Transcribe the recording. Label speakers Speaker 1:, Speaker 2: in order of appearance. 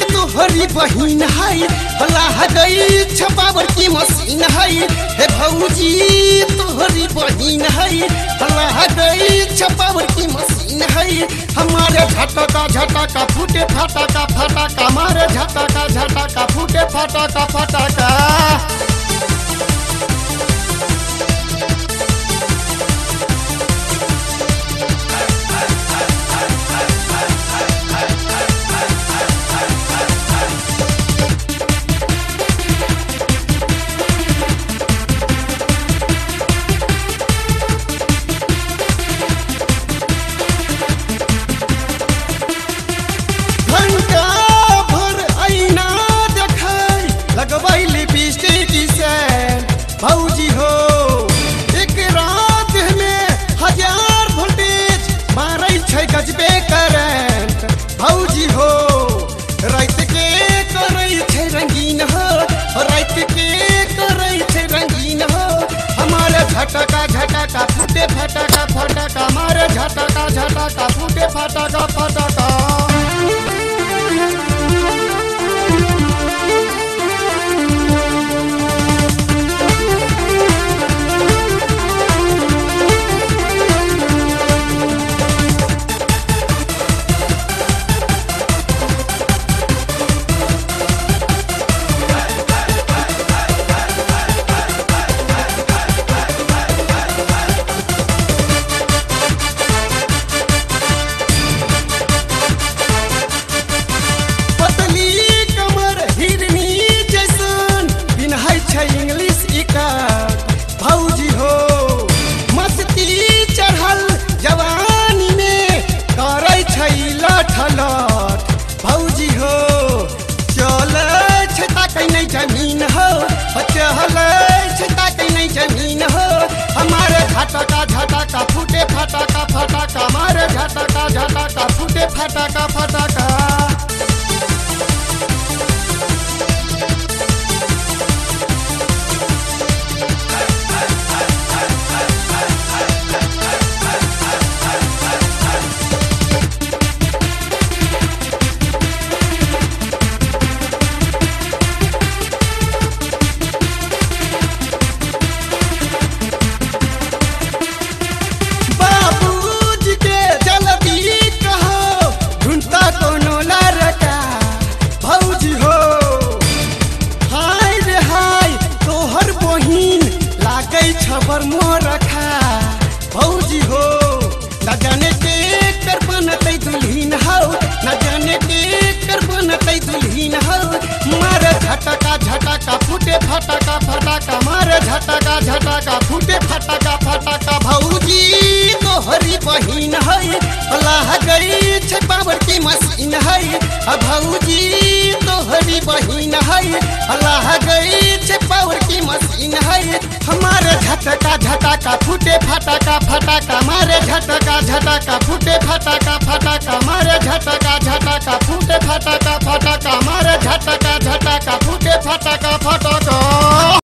Speaker 1: तोहरी बहिन है। हला गई छपावर की मशीन है। हे भौजी तोहरी बहिन है गई छपावर की मशीन है। हमारे झटका झटका, फूटे फटका फटका, मारे झटका झटका, फूटे फटका फटका। झटका झटका फूटे फटका फटका मारे झटका झटका फूटे फटका फटका। नहीं ज़मीन हो। हमारे झटका झटका, फूटे फटाका फटाका। मारे झटका झटका, फूटे फटाका, फटका। रखा भौजी तोहरी बहिन है अल्लाह गई पावर की मशीन तोहरी बहिन है अल्लाह गई छै की झटका झटका, फूटे फटाका फटाका मारे, झटका झटका, फूटे फटाका फटाका मारे, झटका झटका, फूटे फटाका फटाका मारे, झटका झटका, फूटे फटाका, फटका।